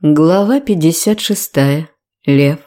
Глава 56. Лев.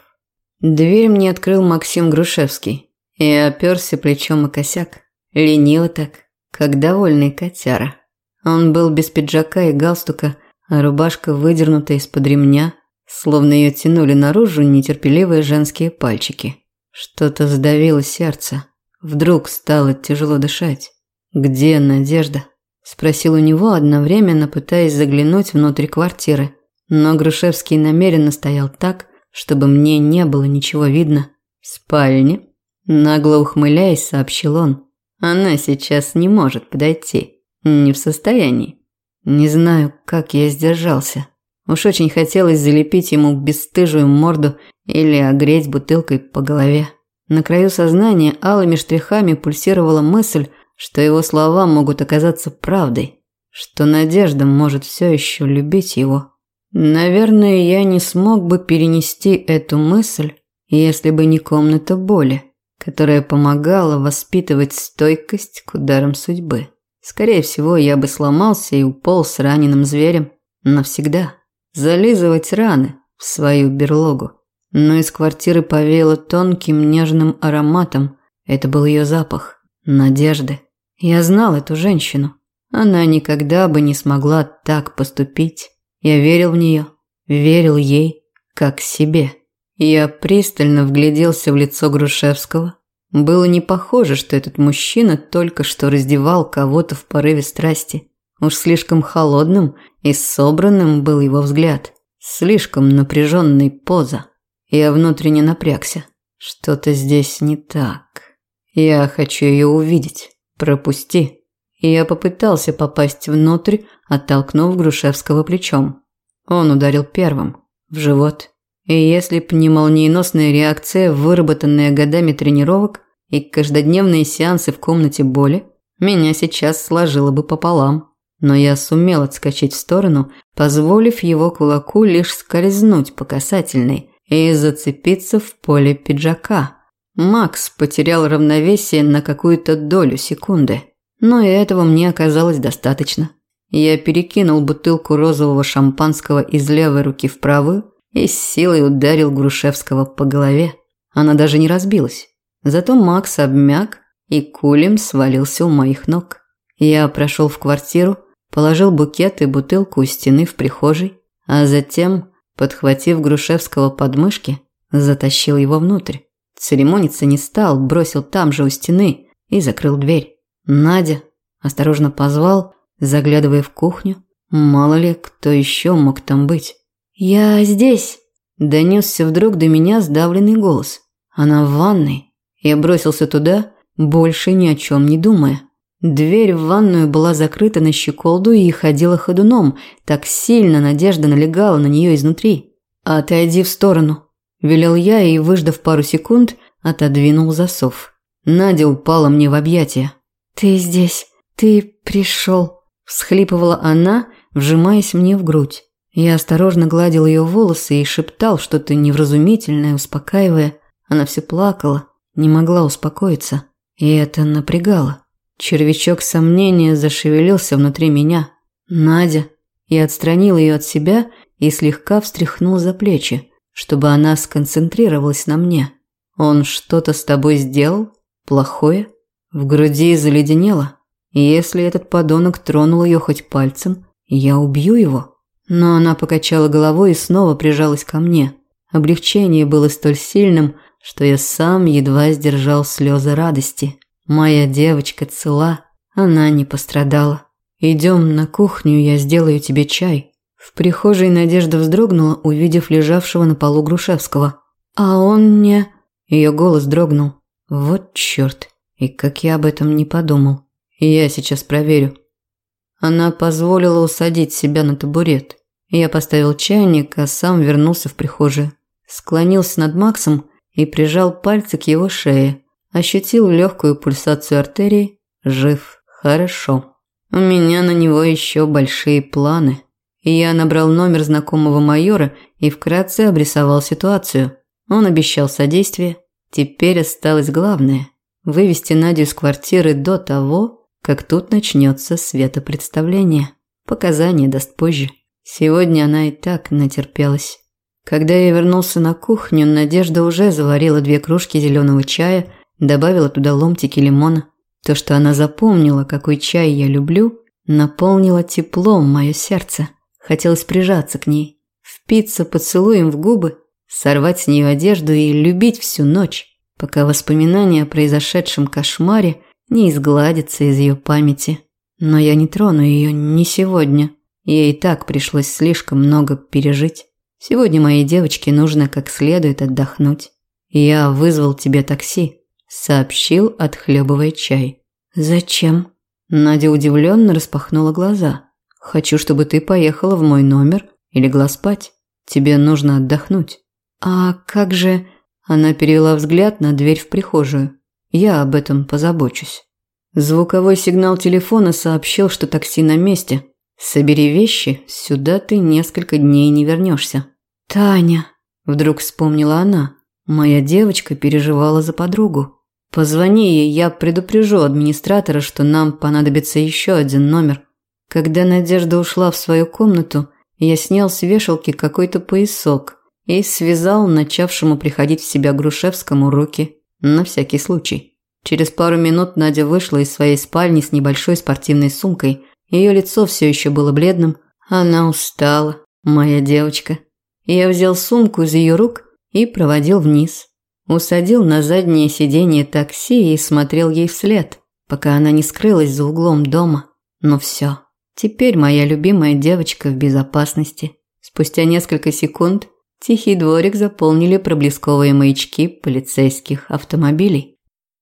Дверь мне открыл Максим Грушевский и оперся плечом о косяк. Лениво так, как довольный котяра. Он был без пиджака и галстука, а рубашка выдернута из-под ремня, словно ее тянули наружу нетерпеливые женские пальчики. Что-то сдавило сердце. Вдруг стало тяжело дышать. «Где Надежда?» – спросил у него, одновременно пытаясь заглянуть внутрь квартиры – но Грушевский намеренно стоял так, чтобы мне не было ничего видно. В спальне, нагло ухмыляясь, сообщил он. Она сейчас не может подойти. Не в состоянии. Не знаю, как я сдержался. Уж очень хотелось залепить ему бесстыжую морду или огреть бутылкой по голове. На краю сознания алыми штрихами пульсировала мысль, что его слова могут оказаться правдой, что Надежда может все еще любить его. Наверное, я не смог бы перенести эту мысль, если бы не комната боли, которая помогала воспитывать стойкость к ударам судьбы. Скорее всего, я бы сломался и уполз раненым зверем навсегда. Зализывать раны в свою берлогу. Но из квартиры повеяло тонким нежным ароматом. Это был ее запах. Надежды. Я знал эту женщину. Она никогда бы не смогла так поступить. Я верил в нее, верил ей, как себе. Я пристально вгляделся в лицо Грушевского. Было не похоже, что этот мужчина только что раздевал кого-то в порыве страсти. Уж слишком холодным и собранным был его взгляд. Слишком напряженной поза. Я внутренне напрягся. Что-то здесь не так. Я хочу ее увидеть. Пропусти и я попытался попасть внутрь, оттолкнув Грушевского плечом. Он ударил первым, в живот. И если б не молниеносная реакция, выработанная годами тренировок и каждодневные сеансы в комнате боли, меня сейчас сложило бы пополам. Но я сумел отскочить в сторону, позволив его кулаку лишь скользнуть по касательной и зацепиться в поле пиджака. Макс потерял равновесие на какую-то долю секунды – но и этого мне оказалось достаточно. Я перекинул бутылку розового шампанского из левой руки в правую и с силой ударил Грушевского по голове. Она даже не разбилась. Зато Макс обмяк и кулем свалился у моих ног. Я прошел в квартиру, положил букет и бутылку у стены в прихожей, а затем, подхватив Грушевского под мышки, затащил его внутрь. Церемониться не стал, бросил там же у стены и закрыл дверь. Надя осторожно позвал, заглядывая в кухню. Мало ли, кто еще мог там быть. «Я здесь!» – донесся вдруг до меня сдавленный голос. Она в ванной. Я бросился туда, больше ни о чем не думая. Дверь в ванную была закрыта на щеколду и ходила ходуном, так сильно Надежда налегала на нее изнутри. «Отойди в сторону», – велел я и, выждав пару секунд, отодвинул засов. Надя упала мне в объятия. «Ты здесь, ты пришел», – всхлипывала она, вжимаясь мне в грудь. Я осторожно гладил ее волосы и шептал что-то невразумительное, успокаивая. Она все плакала, не могла успокоиться, и это напрягало. Червячок сомнения зашевелился внутри меня. «Надя». Я отстранил ее от себя и слегка встряхнул за плечи, чтобы она сконцентрировалась на мне. «Он что-то с тобой сделал? Плохое?» В груди заледенело. Если этот подонок тронул ее хоть пальцем, я убью его. Но она покачала головой и снова прижалась ко мне. Облегчение было столь сильным, что я сам едва сдержал слезы радости. Моя девочка цела, она не пострадала. Идем на кухню, я сделаю тебе чай. В прихожей Надежда вздрогнула, увидев лежавшего на полу Грушевского. А он не... Ее голос дрогнул. Вот черт. И как я об этом не подумал. Я сейчас проверю. Она позволила усадить себя на табурет. Я поставил чайник, а сам вернулся в прихожую. Склонился над Максом и прижал пальцы к его шее. Ощутил легкую пульсацию артерии. Жив. Хорошо. У меня на него еще большие планы. Я набрал номер знакомого майора и вкратце обрисовал ситуацию. Он обещал содействие. Теперь осталось главное вывести Надю из квартиры до того, как тут начнется светопредставление. Показания даст позже. Сегодня она и так натерпелась. Когда я вернулся на кухню, Надежда уже заварила две кружки зеленого чая, добавила туда ломтики лимона. То, что она запомнила, какой чай я люблю, наполнило теплом мое сердце. Хотелось прижаться к ней, впиться поцелуем в губы, сорвать с нее одежду и любить всю ночь, пока воспоминания о произошедшем кошмаре не изгладятся из ее памяти. Но я не трону ее ни сегодня. Ей и так пришлось слишком много пережить. Сегодня моей девочке нужно как следует отдохнуть. Я вызвал тебе такси, сообщил, отхлебывая чай. Зачем? Надя удивленно распахнула глаза. Хочу, чтобы ты поехала в мой номер и легла спать. Тебе нужно отдохнуть. А как же... Она перевела взгляд на дверь в прихожую. Я об этом позабочусь. Звуковой сигнал телефона сообщил, что такси на месте. Собери вещи, сюда ты несколько дней не вернешься. Таня, вдруг вспомнила она. Моя девочка переживала за подругу. Позвони ей, я предупрежу администратора, что нам понадобится еще один номер. Когда Надежда ушла в свою комнату, я снял с вешалки какой-то поясок и связал начавшему приходить в себя Грушевскому руки на всякий случай. Через пару минут Надя вышла из своей спальни с небольшой спортивной сумкой. Ее лицо все еще было бледным. Она устала, моя девочка. Я взял сумку из ее рук и проводил вниз. Усадил на заднее сиденье такси и смотрел ей вслед, пока она не скрылась за углом дома. Но все. Теперь моя любимая девочка в безопасности. Спустя несколько секунд тихий дворик заполнили проблесковые маячки полицейских автомобилей.